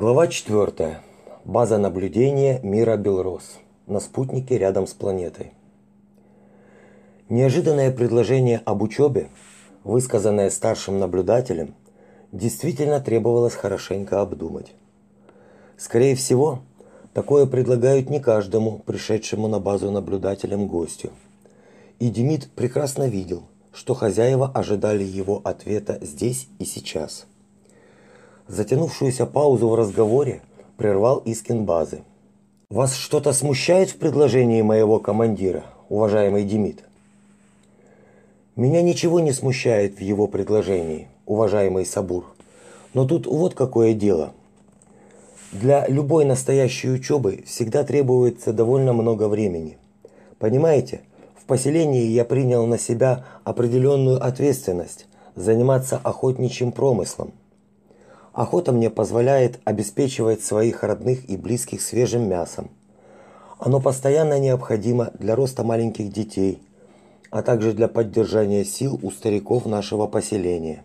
Глава 4. База наблюдения мира Белрос. На спутнике рядом с планетой. Неожиданное предложение об учебе, высказанное старшим наблюдателем, действительно требовалось хорошенько обдумать. Скорее всего, такое предлагают не каждому пришедшему на базу наблюдателем гостю. И Демид прекрасно видел, что хозяева ожидали его ответа здесь и сейчас – Затянувшуюся паузу в разговоре прервал Искин базы. Вас что-то смущает в предложении моего командира, уважаемый Демид? Меня ничего не смущает в его предложении, уважаемый Сабур. Но тут вот какое дело. Для любой настоящей учебы всегда требуется довольно много времени. Понимаете, в поселении я принял на себя определенную ответственность заниматься охотничьим промыслом. Охота мне позволяет обеспечивать своих родных и близких свежим мясом. Оно постоянно необходимо для роста маленьких детей, а также для поддержания сил у стариков нашего поселения.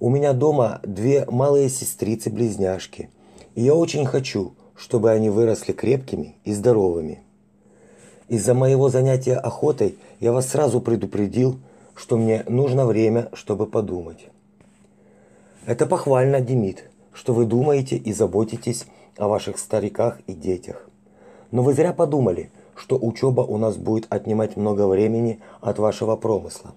У меня дома две малые сестрицы-близняшки, и я очень хочу, чтобы они выросли крепкими и здоровыми. Из-за моего занятия охотой я вас сразу предупредил, что мне нужно время, чтобы подумать. Это похвально, Демид, что вы думаете и заботитесь о ваших стариках и детях. Но вы зря подумали, что учеба у нас будет отнимать много времени от вашего промысла.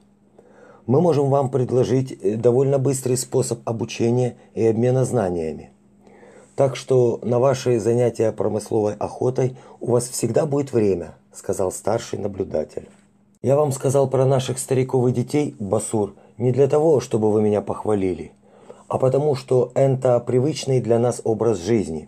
Мы можем вам предложить э, довольно быстрый способ обучения и обмена знаниями. Так что на ваши занятия промысловой охотой у вас всегда будет время, сказал старший наблюдатель. Я вам сказал про наших стариков и детей, Басур, не для того, чтобы вы меня похвалили а потому что это привычный для нас образ жизни.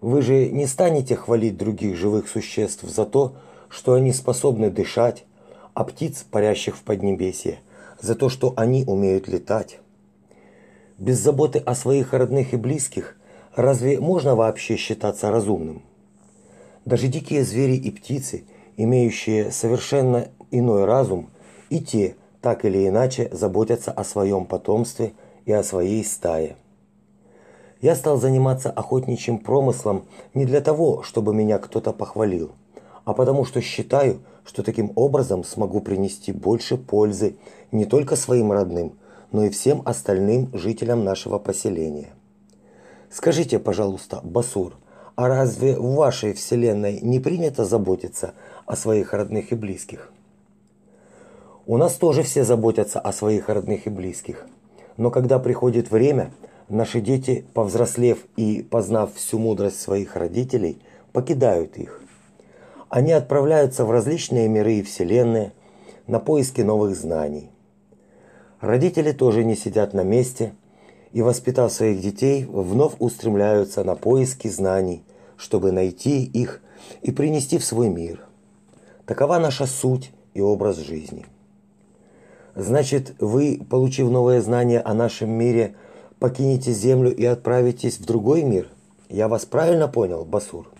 Вы же не станете хвалить других живых существ за то, что они способны дышать, а птиц, парящих в поднебесье, за то, что они умеют летать. Без заботы о своих родных и близких разве можно вообще считаться разумным? Даже дикие звери и птицы, имеющие совершенно иной разум, и те так или иначе заботятся о своем потомстве – и о своей стае. Я стал заниматься охотничьим промыслом не для того, чтобы меня кто-то похвалил, а потому что считаю, что таким образом смогу принести больше пользы не только своим родным, но и всем остальным жителям нашего поселения. Скажите, пожалуйста, Басур, а разве в вашей вселенной не принято заботиться о своих родных и близких? У нас тоже все заботятся о своих родных и близких. Но когда приходит время, наши дети, повзрослев и познав всю мудрость своих родителей, покидают их. Они отправляются в различные миры и вселенные на поиски новых знаний. Родители тоже не сидят на месте и, воспитав своих детей, вновь устремляются на поиски знаний, чтобы найти их и принести в свой мир. Такова наша суть и образ жизни. Значит, вы, получив новое знание о нашем мире, покинете Землю и отправитесь в другой мир? Я вас правильно понял, Басур?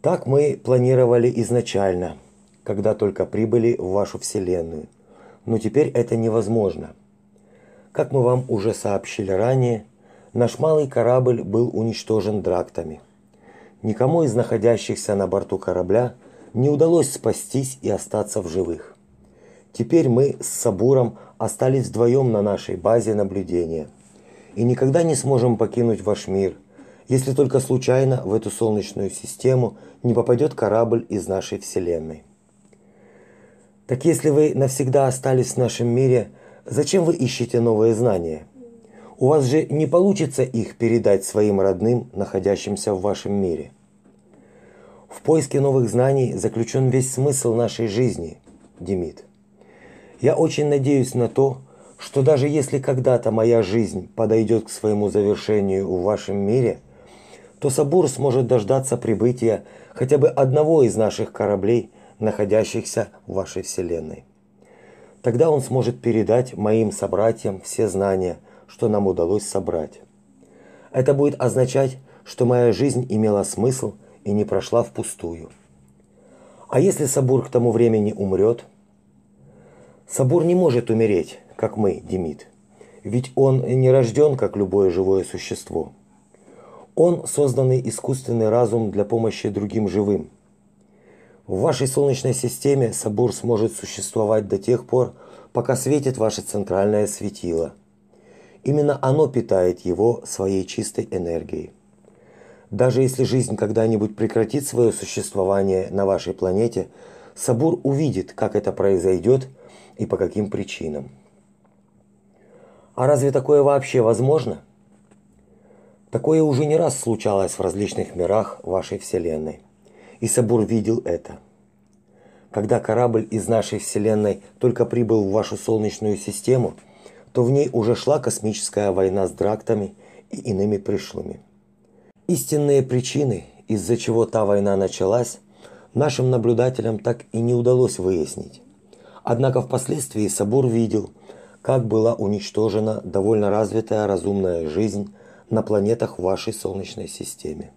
Так мы планировали изначально, когда только прибыли в вашу вселенную. Но теперь это невозможно. Как мы вам уже сообщили ранее, наш малый корабль был уничтожен драктами. Никому из находящихся на борту корабля не удалось спастись и остаться в живых. Теперь мы с Сабуром остались вдвоем на нашей базе наблюдения. И никогда не сможем покинуть ваш мир, если только случайно в эту солнечную систему не попадет корабль из нашей Вселенной. Так если вы навсегда остались в нашем мире, зачем вы ищете новые знания? У вас же не получится их передать своим родным, находящимся в вашем мире. В поиске новых знаний заключен весь смысл нашей жизни, Демид. Я очень надеюсь на то, что даже если когда-то моя жизнь подойдет к своему завершению в вашем мире, то Сабур сможет дождаться прибытия хотя бы одного из наших кораблей, находящихся в вашей вселенной. Тогда он сможет передать моим собратьям все знания, что нам удалось собрать. Это будет означать, что моя жизнь имела смысл и не прошла впустую. А если Сабур к тому времени умрет – Собор не может умереть, как мы, Демид. Ведь он не рожден, как любое живое существо. Он созданный искусственный разум для помощи другим живым. В вашей солнечной системе Сабур сможет существовать до тех пор, пока светит ваше центральное светило. Именно оно питает его своей чистой энергией. Даже если жизнь когда-нибудь прекратит свое существование на вашей планете, Сабур увидит, как это произойдет и по каким причинам. А разве такое вообще возможно? Такое уже не раз случалось в различных мирах вашей Вселенной. И Сабур видел это. Когда корабль из нашей Вселенной только прибыл в вашу Солнечную систему, то в ней уже шла космическая война с драктами и иными пришлыми. Истинные причины, из-за чего та война началась, нашим наблюдателям так и не удалось выяснить. Однако впоследствии Сабур видел, как была уничтожена довольно развитая разумная жизнь на планетах вашей Солнечной системе.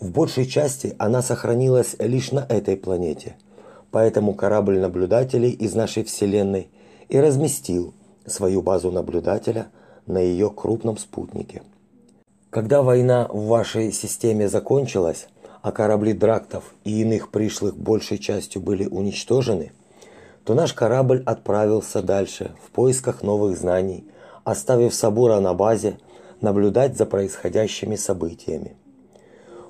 В большей части она сохранилась лишь на этой планете, поэтому корабль наблюдателей из нашей Вселенной и разместил свою базу наблюдателя на ее крупном спутнике – когда война в вашей системе закончилась, а корабли драктов и иных пришлых большей частью были уничтожены, то наш корабль отправился дальше в поисках новых знаний, оставив Сабура на базе наблюдать за происходящими событиями.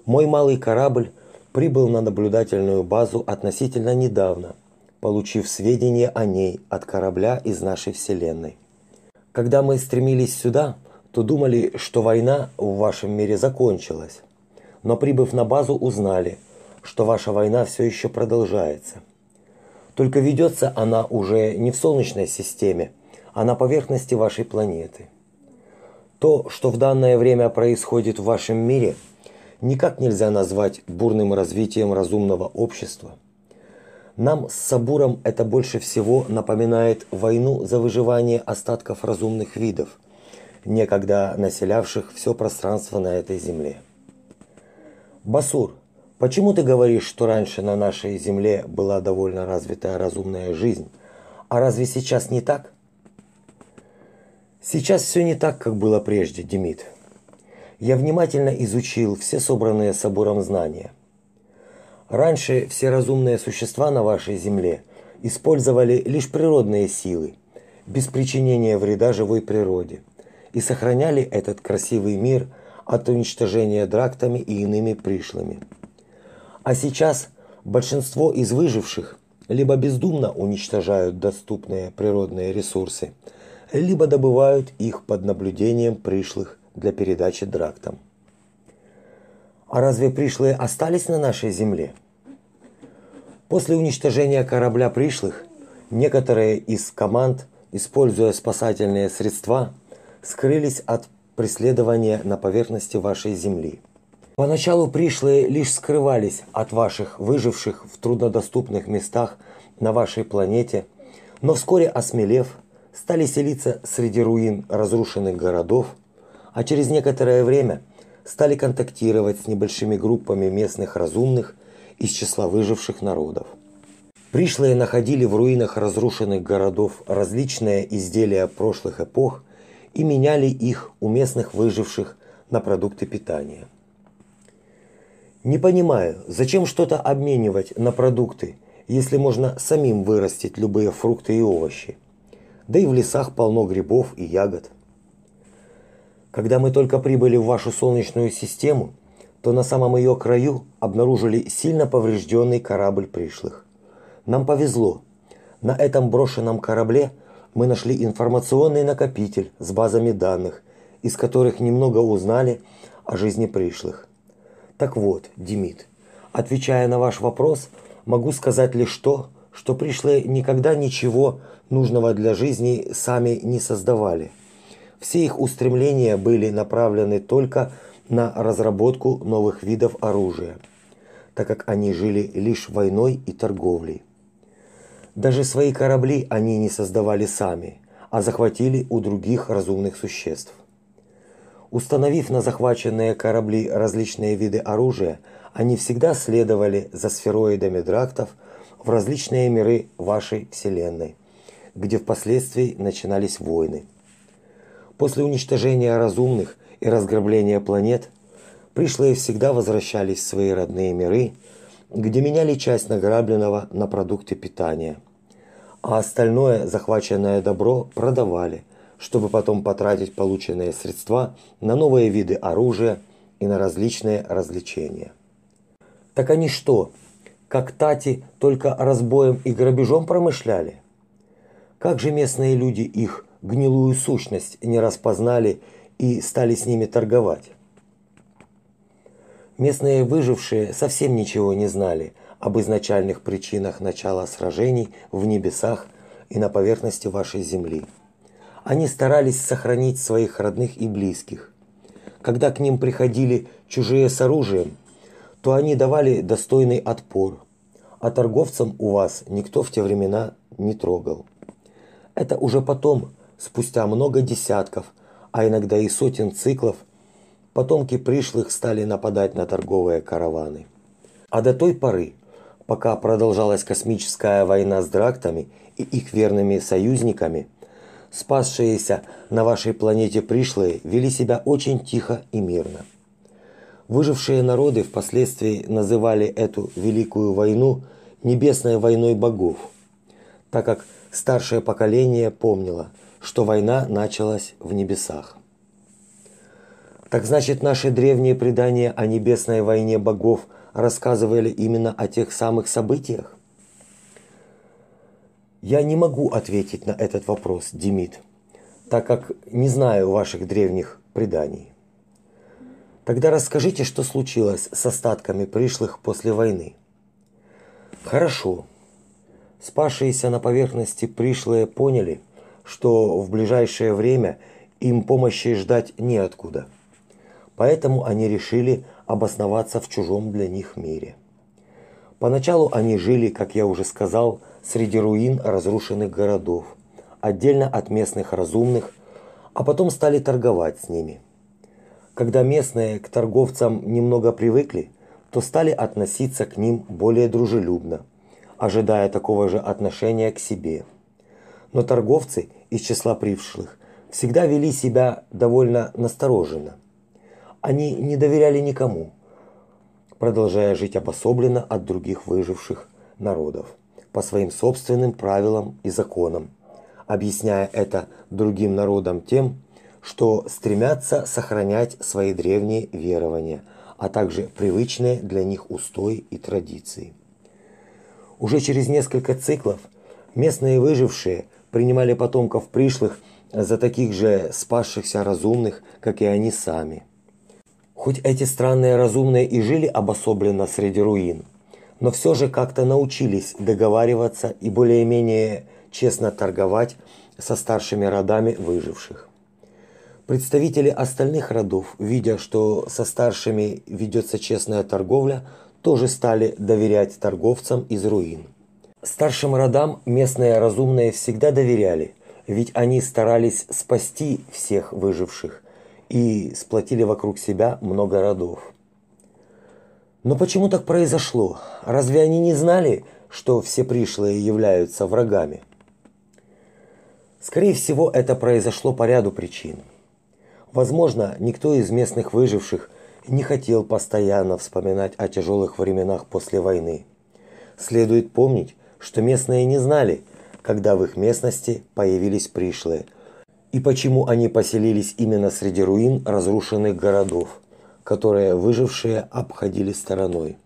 Мой малый корабль прибыл на наблюдательную базу относительно недавно, получив сведения о ней от корабля из нашей Вселенной. Когда мы стремились сюда, то думали, что война в вашем мире закончилась. Но прибыв на базу, узнали, что ваша война все еще продолжается. Только ведется она уже не в Солнечной системе, а на поверхности вашей планеты. То, что в данное время происходит в вашем мире, никак нельзя назвать бурным развитием разумного общества. Нам с Сабуром это больше всего напоминает войну за выживание остатков разумных видов – некогда населявших все пространство на этой земле. Басур, почему ты говоришь, что раньше на нашей земле была довольно развитая разумная жизнь, а разве сейчас не так? Сейчас все не так, как было прежде, Демид. Я внимательно изучил все собранные собором знания. Раньше все разумные существа на вашей земле использовали лишь природные силы, без причинения вреда живой природе – и сохраняли этот красивый мир от уничтожения драктами и иными пришлыми. А сейчас большинство из выживших либо бездумно уничтожают доступные природные ресурсы, либо добывают их под наблюдением пришлых для передачи драктам. А разве пришлые остались на нашей земле? После уничтожения корабля пришлых, некоторые из команд, используя спасательные средства, скрылись от преследования на поверхности вашей земли. Поначалу пришлые лишь скрывались от ваших выживших в труднодоступных местах на вашей планете, но вскоре осмелев, стали селиться среди руин разрушенных городов, а через некоторое время стали контактировать с небольшими группами местных разумных из числа выживших народов. Пришлые находили в руинах разрушенных городов различные изделия прошлых эпох – и меняли их у местных выживших на продукты питания. Не понимаю, зачем что-то обменивать на продукты, если можно самим вырастить любые фрукты и овощи. Да и в лесах полно грибов и ягод. Когда мы только прибыли в вашу солнечную систему, то на самом ее краю обнаружили сильно поврежденный корабль пришлых. Нам повезло. На этом брошенном корабле – мы нашли информационный накопитель с базами данных, из которых немного узнали о жизни пришлых. Так вот, Демид, отвечая на ваш вопрос, могу сказать лишь то, что пришлые никогда ничего нужного для жизни сами не создавали. Все их устремления были направлены только на разработку новых видов оружия, так как они жили лишь войной и торговлей. Даже свои корабли они не создавали сами, а захватили у других разумных существ. Установив на захваченные корабли различные виды оружия, они всегда следовали за сфероидами драктов в различные миры вашей Вселенной, где впоследствии начинались войны. После уничтожения разумных и разграбления планет пришлые всегда возвращались в свои родные миры, где меняли часть награбленного на продукты питания, а остальное захваченное добро продавали, чтобы потом потратить полученные средства на новые виды оружия и на различные развлечения. Так они что, как тати, только разбоем и грабежом промышляли? Как же местные люди их гнилую сущность не распознали и стали с ними торговать? Местные выжившие совсем ничего не знали об изначальных причинах начала сражений в небесах и на поверхности вашей земли. Они старались сохранить своих родных и близких. Когда к ним приходили чужие с оружием, то они давали достойный отпор, а торговцам у вас никто в те времена не трогал. Это уже потом, спустя много десятков, а иногда и сотен циклов – потомки пришлых стали нападать на торговые караваны. А до той поры, пока продолжалась космическая война с драктами и их верными союзниками, спасшиеся на вашей планете пришлые вели себя очень тихо и мирно. Выжившие народы впоследствии называли эту великую войну небесной войной богов, так как старшее поколение помнило, что война началась в небесах. Так значит, наши древние предания о небесной войне богов рассказывали именно о тех самых событиях? Я не могу ответить на этот вопрос, Демид, так как не знаю ваших древних преданий. Тогда расскажите, что случилось с остатками пришлых после войны. Хорошо. Спасшиеся на поверхности пришлые поняли, что в ближайшее время им помощи ждать неоткуда – Поэтому они решили обосноваться в чужом для них мире. Поначалу они жили, как я уже сказал, среди руин разрушенных городов, отдельно от местных разумных, а потом стали торговать с ними. Когда местные к торговцам немного привыкли, то стали относиться к ним более дружелюбно, ожидая такого же отношения к себе. Но торговцы из числа пришлых всегда вели себя довольно настороженно. Они не доверяли никому, продолжая жить обособленно от других выживших народов по своим собственным правилам и законам, объясняя это другим народам тем, что стремятся сохранять свои древние верования, а также привычные для них устои и традиции. Уже через несколько циклов местные выжившие принимали потомков пришлых за таких же спасшихся разумных, как и они сами – Хоть эти странные разумные и жили обособленно среди руин, но все же как-то научились договариваться и более-менее честно торговать со старшими родами выживших. Представители остальных родов, видя, что со старшими ведется честная торговля, тоже стали доверять торговцам из руин. Старшим родам местные разумные всегда доверяли, ведь они старались спасти всех выживших, и сплотили вокруг себя много родов. Но почему так произошло? Разве они не знали, что все пришлые являются врагами? Скорее всего, это произошло по ряду причин. Возможно, никто из местных выживших не хотел постоянно вспоминать о тяжелых временах после войны. Следует помнить, что местные не знали, когда в их местности появились пришлые, и почему они поселились именно среди руин разрушенных городов, которые выжившие обходили стороной.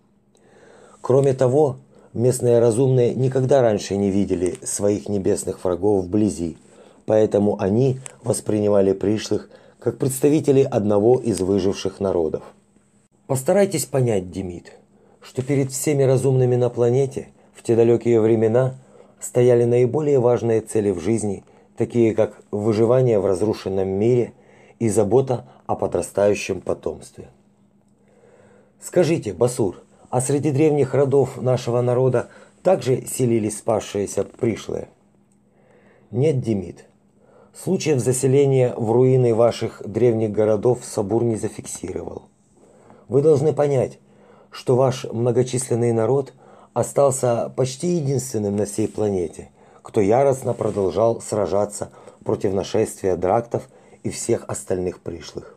Кроме того, местные разумные никогда раньше не видели своих небесных врагов вблизи, поэтому они воспринимали пришлых как представителей одного из выживших народов. Постарайтесь понять, Демид, что перед всеми разумными на планете в те далекие времена стояли наиболее важные цели в жизни – такие как выживание в разрушенном мире и забота о подрастающем потомстве. Скажите, Басур, а среди древних родов нашего народа также селились спасшиеся пришлые? Нет, Демид. Случаев заселения в руины ваших древних городов Сабур не зафиксировал. Вы должны понять, что ваш многочисленный народ остался почти единственным на всей планете – кто яростно продолжал сражаться против нашествия драктов и всех остальных пришлых.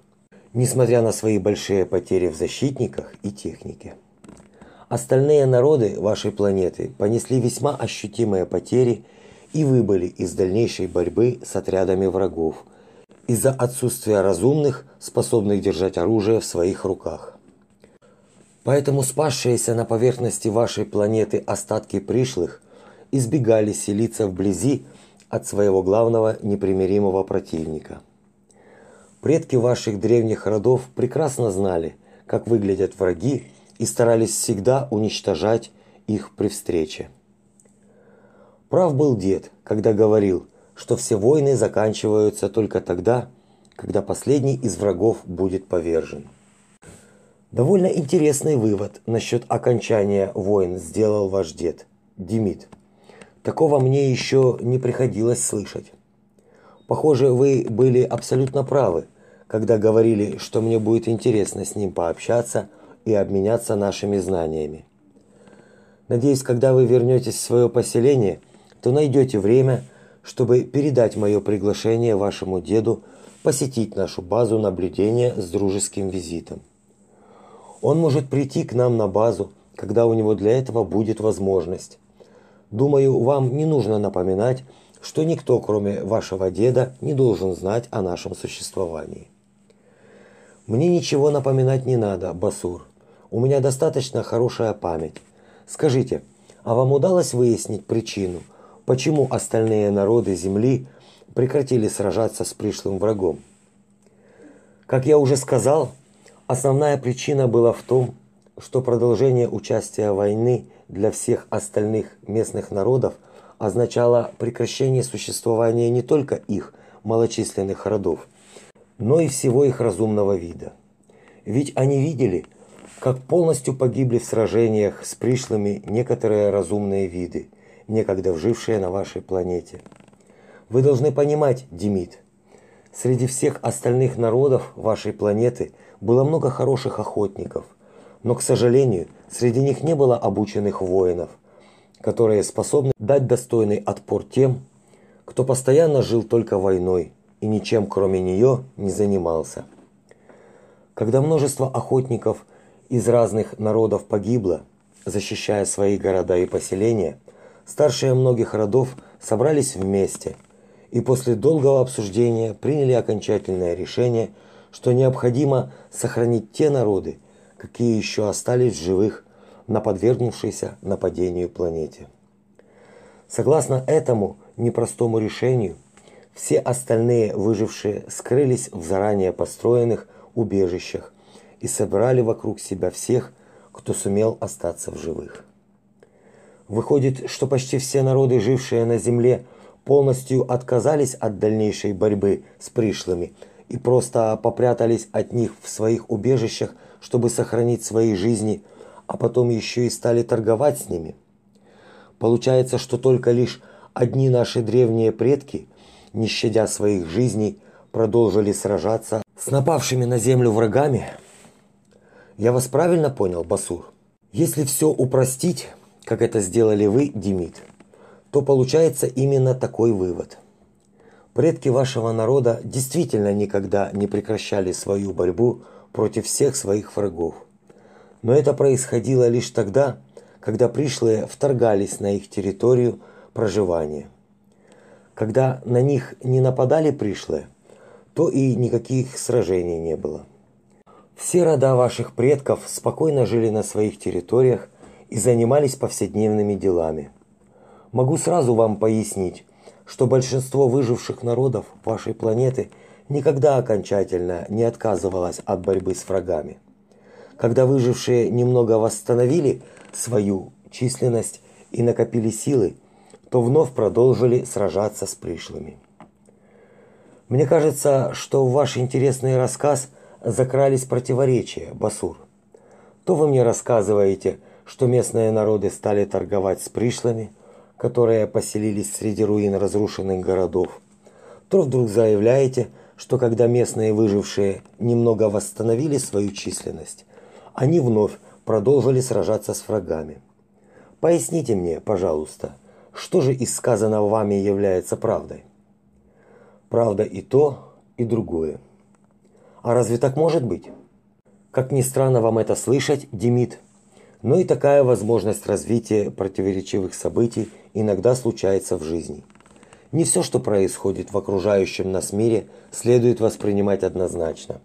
Несмотря на свои большие потери в защитниках и технике. Остальные народы вашей планеты понесли весьма ощутимые потери и выбыли из дальнейшей борьбы с отрядами врагов из-за отсутствия разумных, способных держать оружие в своих руках. Поэтому спасшиеся на поверхности вашей планеты остатки пришлых избегали селиться вблизи от своего главного непримиримого противника. Предки ваших древних родов прекрасно знали, как выглядят враги и старались всегда уничтожать их при встрече. Прав был дед, когда говорил, что все войны заканчиваются только тогда, когда последний из врагов будет повержен. Довольно интересный вывод насчет окончания войн сделал ваш дед, Демид. Такого мне еще не приходилось слышать. Похоже, вы были абсолютно правы, когда говорили, что мне будет интересно с ним пообщаться – и обменяться нашими знаниями. Надеюсь, когда вы вернетесь в свое поселение, то найдете время, чтобы передать мое приглашение вашему деду посетить нашу базу наблюдения с дружеским визитом. Он может прийти к нам на базу, когда у него для этого будет возможность. Думаю, вам не нужно напоминать, что никто, кроме вашего деда, не должен знать о нашем существовании. Мне ничего напоминать не надо, Басур. У меня достаточно хорошая память. Скажите, а вам удалось выяснить причину, почему остальные народы Земли прекратили сражаться с пришлым врагом? Как я уже сказал, основная причина была в том, что продолжение участия войны для всех остальных местных народов означало прекращение существования не только их малочисленных родов, но и всего их разумного вида. Ведь они видели, как полностью погибли в сражениях с пришлыми некоторые разумные виды, некогда вжившие на вашей планете. Вы должны понимать, Демид, среди всех остальных народов вашей планеты было много хороших охотников, но, к сожалению, среди них не было обученных воинов, которые способны дать достойный отпор тем, кто постоянно жил только войной и ничем кроме нее не занимался. Когда множество охотников из разных народов погибло, защищая свои города и поселения, старшие многих родов собрались вместе и после долгого обсуждения приняли окончательное решение, что необходимо сохранить те народы, какие еще остались в живых на подвергнувшейся нападению планете. Согласно этому непростому решению, все остальные выжившие скрылись в заранее построенных убежищах и собрали вокруг себя всех, кто сумел остаться в живых. Выходит, что почти все народы, жившие на земле, полностью отказались от дальнейшей борьбы с пришлыми и просто попрятались от них в своих убежищах, чтобы сохранить свои жизни, а потом еще и стали торговать с ними. Получается, что только лишь одни наши древние предки, не щадя своих жизней, продолжили сражаться с напавшими на землю врагами – я вас правильно понял, Басур? Если все упростить, как это сделали вы, Демид, то получается именно такой вывод. Предки вашего народа действительно никогда не прекращали свою борьбу против всех своих врагов. Но это происходило лишь тогда, когда пришлые вторгались на их территорию проживания. Когда на них не нападали пришлые, то и никаких сражений не было. Все рода ваших предков спокойно жили на своих территориях и занимались повседневными делами. Могу сразу вам пояснить, что большинство выживших народов вашей планеты никогда окончательно не отказывалось от борьбы с врагами. Когда выжившие немного восстановили свою численность и накопили силы, то вновь продолжили сражаться с пришлыми. Мне кажется, что ваш интересный рассказ – закрались противоречия, Басур. То вы мне рассказываете, что местные народы стали торговать с пришлыми, которые поселились среди руин разрушенных городов, то вдруг заявляете, что когда местные выжившие немного восстановили свою численность, они вновь продолжили сражаться с врагами. Поясните мне, пожалуйста, что же из сказанного вами является правдой? Правда и то, и другое. А разве так может быть? Как ни странно вам это слышать, Демид, но и такая возможность развития противоречивых событий иногда случается в жизни. Не все, что происходит в окружающем нас мире, следует воспринимать однозначно.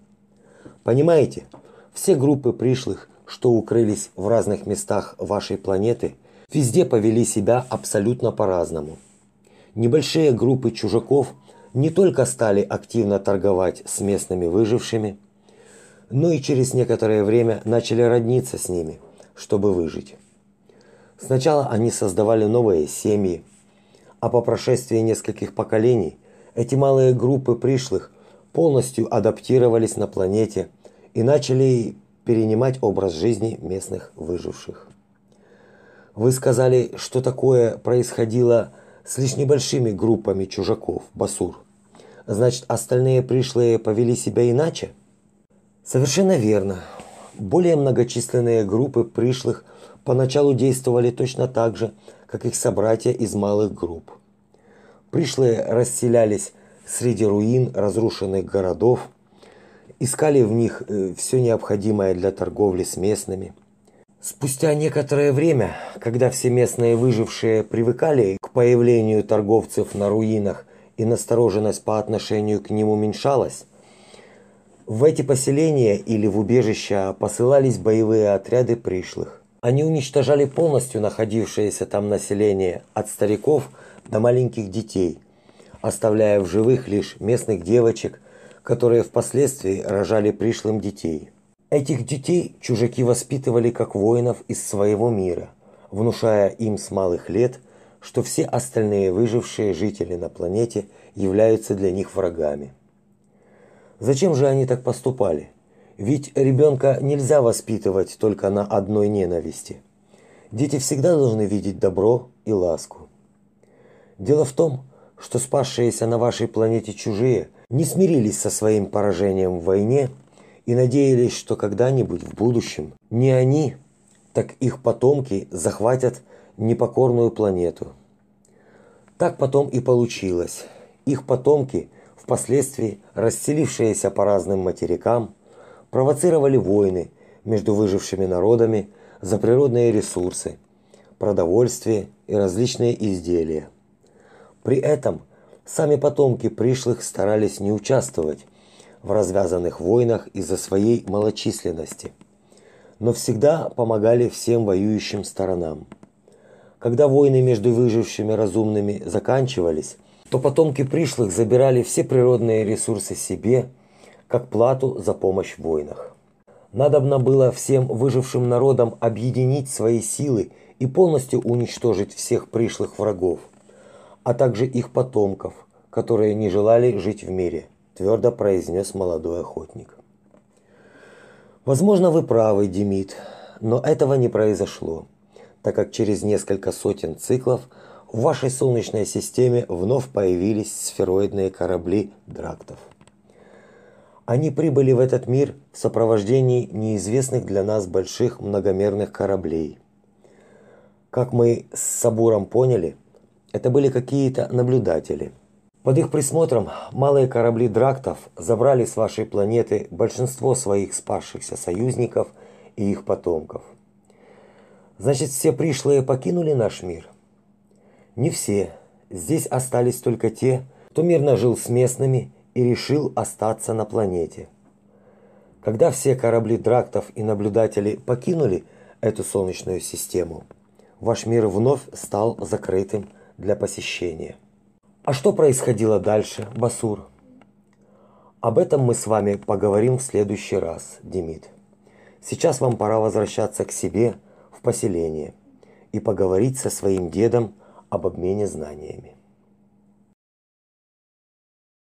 Понимаете, все группы пришлых, что укрылись в разных местах вашей планеты, везде повели себя абсолютно по-разному. Небольшие группы чужаков не только стали активно торговать с местными выжившими, но и через некоторое время начали родниться с ними, чтобы выжить. Сначала они создавали новые семьи, а по прошествии нескольких поколений эти малые группы пришлых полностью адаптировались на планете и начали перенимать образ жизни местных выживших. Вы сказали, что такое происходило с лишь небольшими группами чужаков, Басур. Значит, остальные пришлые повели себя иначе? Совершенно верно. Более многочисленные группы пришлых поначалу действовали точно так же, как их собратья из малых групп. Пришлые расселялись среди руин разрушенных городов, искали в них э, все необходимое для торговли с местными. Спустя некоторое время, когда все местные выжившие привыкали к появлению торговцев на руинах и настороженность по отношению к ним уменьшалась, в эти поселения или в убежища посылались боевые отряды пришлых. Они уничтожали полностью находившееся там население, от стариков до маленьких детей, оставляя в живых лишь местных девочек, которые впоследствии рожали пришлым детей. Этих детей чужаки воспитывали как воинов из своего мира, внушая им с малых лет, что все остальные выжившие жители на планете являются для них врагами. Зачем же они так поступали? Ведь ребенка нельзя воспитывать только на одной ненависти. Дети всегда должны видеть добро и ласку. Дело в том, что спасшиеся на вашей планете чужие не смирились со своим поражением в войне и надеялись, что когда-нибудь в будущем не они, так их потомки захватят непокорную планету. Так потом и получилось. Их потомки, впоследствии расселившиеся по разным материкам, провоцировали войны между выжившими народами за природные ресурсы, продовольствие и различные изделия. При этом сами потомки пришлых старались не участвовать в развязанных войнах из-за своей малочисленности, но всегда помогали всем воюющим сторонам. Когда войны между выжившими разумными заканчивались, то потомки пришлых забирали все природные ресурсы себе – как плату за помощь в войнах. Надобно было всем выжившим народам объединить свои силы и полностью уничтожить всех пришлых врагов, а также их потомков, которые не желали жить в мире, твердо произнес молодой охотник. Возможно, вы правы, Демид, но этого не произошло, так как через несколько сотен циклов в вашей солнечной системе вновь появились сфероидные корабли драктов. Они прибыли в этот мир в сопровождении неизвестных для нас больших многомерных кораблей. Как мы с Сабуром поняли, это были какие-то наблюдатели. Под их присмотром малые корабли драктов забрали с вашей планеты большинство своих спасшихся союзников и их потомков. Значит, все пришлые покинули наш мир? Не все. Здесь остались только те, кто мирно жил с местными и решил остаться на планете. Когда все корабли драктов и наблюдатели покинули эту солнечную систему, ваш мир вновь стал закрытым для посещения. А что происходило дальше, Басур? Об этом мы с вами поговорим в следующий раз, Демид. Сейчас вам пора возвращаться к себе в поселение и поговорить со своим дедом об обмене знаниями.